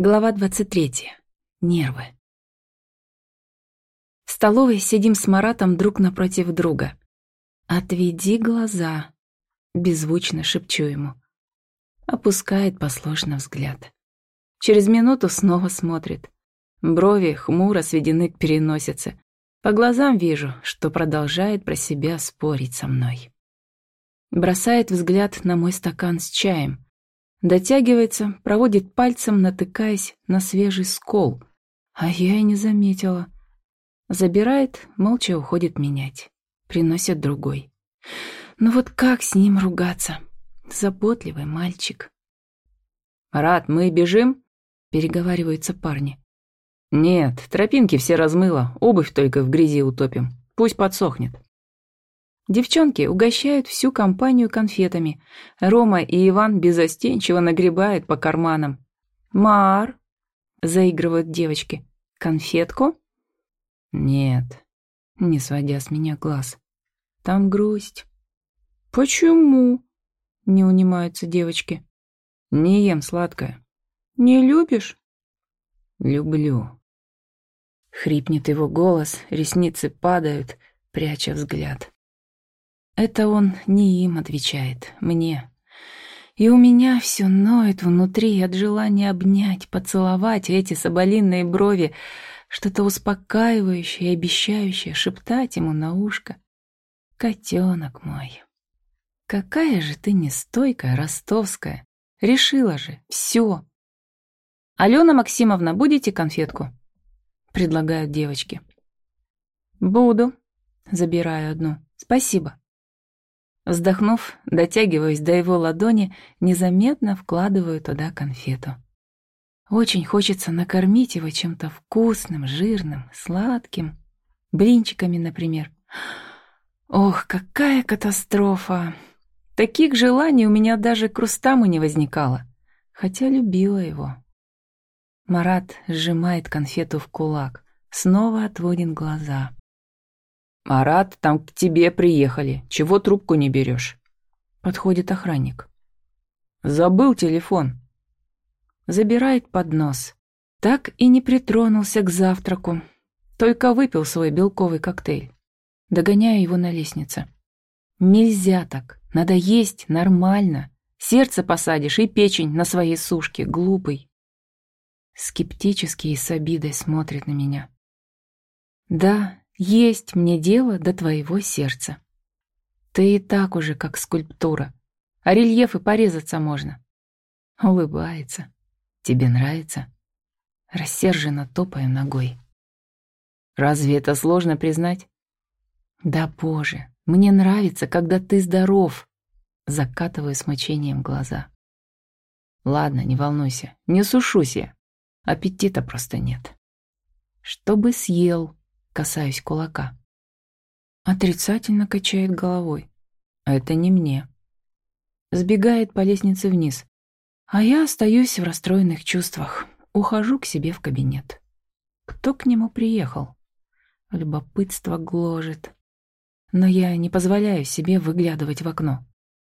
Глава 23. Нервы. В столовой сидим с Маратом друг напротив друга. «Отведи глаза», — беззвучно шепчу ему. Опускает послушно взгляд. Через минуту снова смотрит. Брови хмуро сведены к переносице. По глазам вижу, что продолжает про себя спорить со мной. Бросает взгляд на мой стакан с чаем — Дотягивается, проводит пальцем, натыкаясь на свежий скол. А я и не заметила. Забирает, молча уходит менять. Приносит другой. Ну вот как с ним ругаться? Заботливый мальчик. «Рад, мы бежим?» — переговариваются парни. «Нет, тропинки все размыло, обувь только в грязи утопим. Пусть подсохнет». Девчонки угощают всю компанию конфетами. Рома и Иван безостенчиво нагребают по карманам. «Мар!» — заигрывают девочки. «Конфетку?» «Нет», — не сводя с меня глаз. «Там грусть». «Почему?» — не унимаются девочки. «Не ем сладкое». «Не любишь?» «Люблю». Хрипнет его голос, ресницы падают, пряча взгляд. Это он не им отвечает, мне. И у меня все ноет внутри от желания обнять, поцеловать эти соболиные брови, что-то успокаивающее и обещающее шептать ему на ушко. Котенок мой, какая же ты нестойкая, ростовская. Решила же, все. Алена Максимовна, будете конфетку? Предлагают девочки. Буду. Забираю одну. Спасибо. Вздохнув, дотягиваюсь до его ладони, незаметно вкладываю туда конфету. Очень хочется накормить его чем-то вкусным, жирным, сладким. Блинчиками, например. Ох, какая катастрофа! Таких желаний у меня даже к Рустаму не возникало, хотя любила его. Марат сжимает конфету в кулак, снова отводит глаза. «Марат, там к тебе приехали. Чего трубку не берешь?» Подходит охранник. «Забыл телефон». Забирает поднос. Так и не притронулся к завтраку. Только выпил свой белковый коктейль. Догоняю его на лестнице. Нельзя так. Надо есть нормально. Сердце посадишь и печень на своей сушке, глупый. Скептически и с обидой смотрит на меня. Да, есть мне дело до твоего сердца. Ты и так уже как скульптура, а рельефы порезаться можно. Улыбается. Тебе нравится? Рассерженно топаю ногой. Разве это сложно признать? Да боже, мне нравится, когда ты здоров. Закатываю с мочением глаза. Ладно, не волнуйся, не сушусь я. Аппетита просто нет. Чтобы съел, касаюсь кулака. Отрицательно качает головой. Это не мне. Сбегает по лестнице вниз. А я остаюсь в расстроенных чувствах. Ухожу к себе в кабинет. Кто к нему приехал? Любопытство гложет. Но я не позволяю себе выглядывать в окно.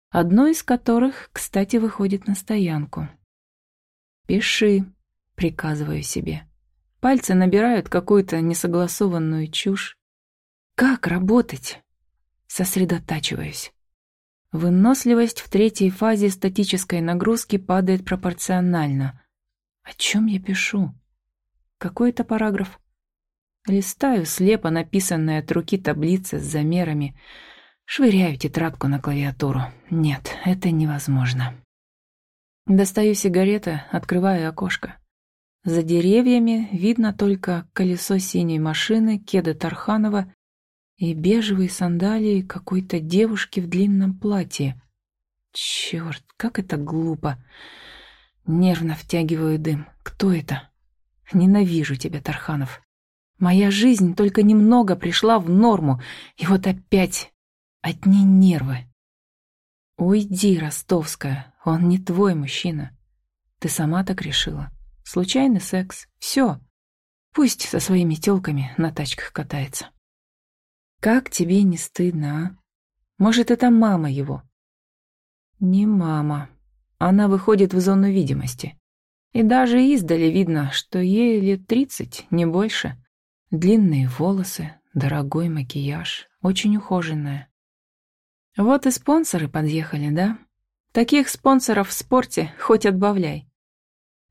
Одно из которых, кстати, выходит на стоянку. «Пиши», — приказываю себе. Пальцы набирают какую-то несогласованную чушь. Как работать? Сосредотачиваюсь. Выносливость в третьей фазе статической нагрузки падает пропорционально. О чем я пишу? Какой это параграф? Листаю слепо написанные от руки таблицы с замерами. Швыряю тетрадку на клавиатуру. Нет, это невозможно. Достаю сигареты, открываю окошко. За деревьями видно только колесо синей машины, кеды Тарханова и бежевые сандалии какой-то девушки в длинном платье. Черт, как это глупо. Нервно втягиваю дым. Кто это? Ненавижу тебя, Тарханов. Моя жизнь только немного пришла в норму, и вот опять одни нервы. Уйди, Ростовская, он не твой мужчина. Ты сама так решила. Случайный секс. Все. Пусть со своими тёлками на тачках катается. Как тебе не стыдно, а? Может, это мама его? Не мама. Она выходит в зону видимости. И даже издали видно, что ей лет тридцать, не больше. Длинные волосы, дорогой макияж, очень ухоженная. Вот и спонсоры подъехали, да? Таких спонсоров в спорте хоть отбавляй.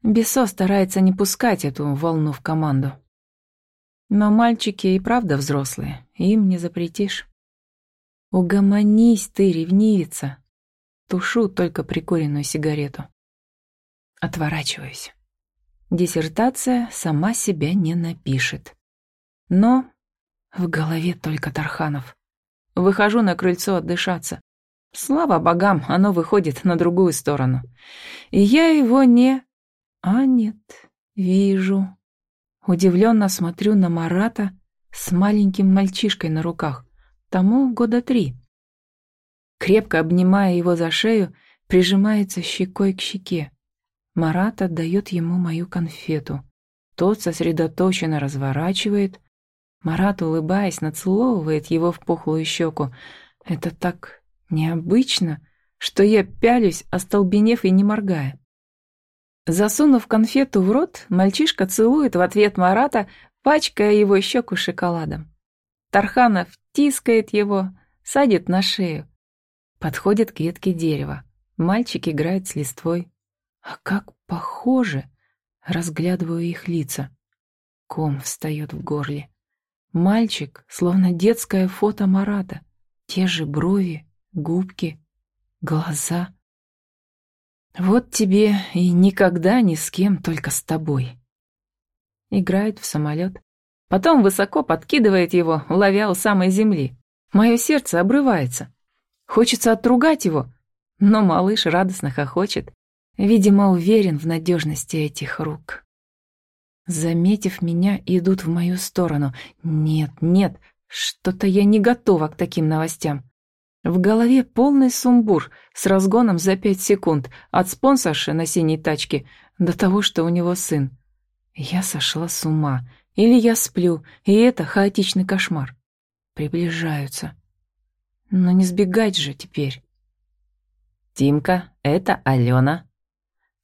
Бесо старается не пускать эту волну в команду. Но мальчики и правда взрослые, им не запретишь. Угомонись ты, ревнивица. Тушу только прикуренную сигарету. Отворачиваюсь. Диссертация сама себя не напишет. Но в голове только Тарханов. Выхожу на крыльцо отдышаться. Слава богам, оно выходит на другую сторону. И я его не... А нет, вижу. Удивленно смотрю на Марата с маленьким мальчишкой на руках. Тому года три. Крепко обнимая его за шею, прижимается щекой к щеке. Марат отдает ему мою конфету. Тот сосредоточенно разворачивает. Марат, улыбаясь, нацеловывает его в пухлую щеку. Это так необычно, что я пялюсь, остолбенев и не моргая. Засунув конфету в рот, мальчишка целует в ответ Марата, пачкая его щеку шоколадом. Тарханов тискает его, садит на шею. Подходит к ветке дерева. Мальчик играет с листвой. А как похоже! Разглядываю их лица. Ком встает в горле. Мальчик, словно детское фото Марата. Те же брови, губки, глаза. Вот тебе и никогда ни с кем, только с тобой. Играет в самолет. Потом высоко подкидывает его, ловя у самой земли. Мое сердце обрывается. Хочется отругать его, но малыш радостно хохочет. Видимо, уверен в надежности этих рук. Заметив меня, идут в мою сторону. Нет, нет, что-то я не готова к таким новостям. В голове полный сумбур с разгоном за пять секунд от спонсорши на синей тачке до того, что у него сын. Я сошла с ума. Или я сплю, и это хаотичный кошмар. Приближаются. Но не сбегать же теперь. «Тимка, это Алена»,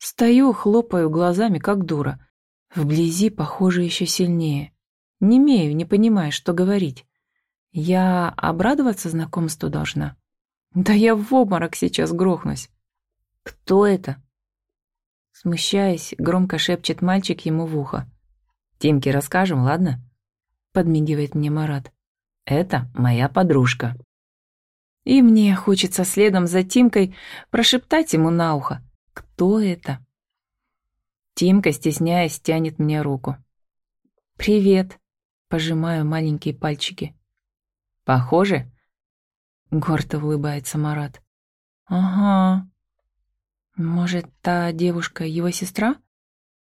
Стою, хлопаю глазами, как дура. Вблизи, похоже, еще сильнее. Не имею, не понимая, что говорить. Я обрадоваться знакомству должна? Да я в обморок сейчас грохнусь. Кто это? Смущаясь, громко шепчет мальчик ему в ухо. «Тимке расскажем, ладно?» Подмигивает мне Марат. «Это моя подружка». И мне хочется следом за Тимкой прошептать ему на ухо. Кто это? Тимка, стесняясь, тянет мне руку. «Привет», — пожимаю маленькие пальчики. «Похоже?» — гордо улыбается Марат. «Ага. Может, та девушка его сестра?»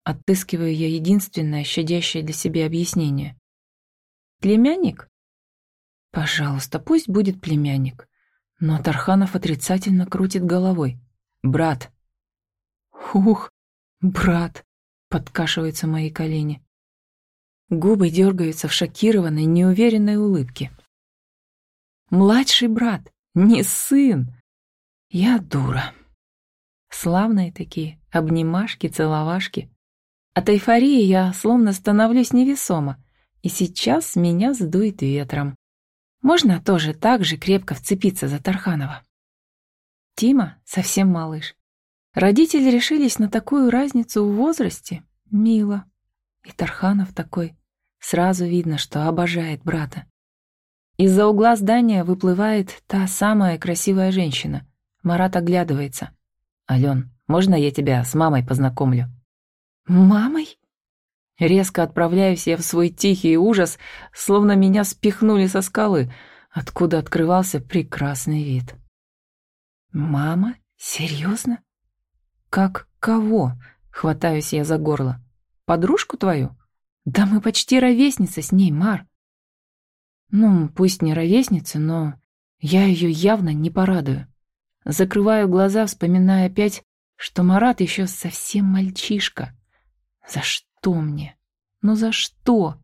Отыскиваю я единственное, щадящее для себя объяснение. «Племянник?» «Пожалуйста, пусть будет племянник». Но Тарханов отрицательно крутит головой. «Брат». Ух, брат, подкашиваются мои колени. Губы дергаются в шокированной, неуверенной улыбке. Младший брат, не сын. Я дура. Славные такие, обнимашки, целовашки. От эйфории я словно становлюсь невесомо, и сейчас меня сдует ветром. Можно тоже так же крепко вцепиться за Тарханова. Тима совсем малыш. Родители решились на такую разницу в возрасте. Мило. И Тарханов такой. Сразу видно, что обожает брата. Из-за угла здания выплывает та самая красивая женщина. Марат оглядывается. «Ален, можно я тебя с мамой познакомлю?» «Мамой?» Резко отправляюсь я в свой тихий ужас, словно меня спихнули со скалы, откуда открывался прекрасный вид. «Мама? Серьезно? «Как кого?» — хватаюсь я за горло. «Подружку твою? Да мы почти ровесницы с ней, Мар». «Ну, пусть не ровесница, но я ее явно не порадую». Закрываю глаза, вспоминая опять, что Марат еще совсем мальчишка. «За что мне? Ну за что?»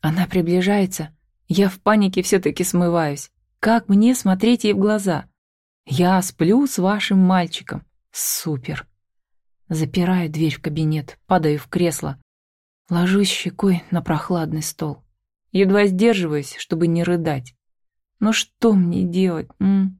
Она приближается. Я в панике все-таки смываюсь. Как мне смотреть ей в глаза? Я сплю с вашим мальчиком. Супер. Запираю дверь в кабинет, падаю в кресло, ложусь щекой на прохладный стол. Едва сдерживаюсь, чтобы не рыдать. Но что мне делать, м?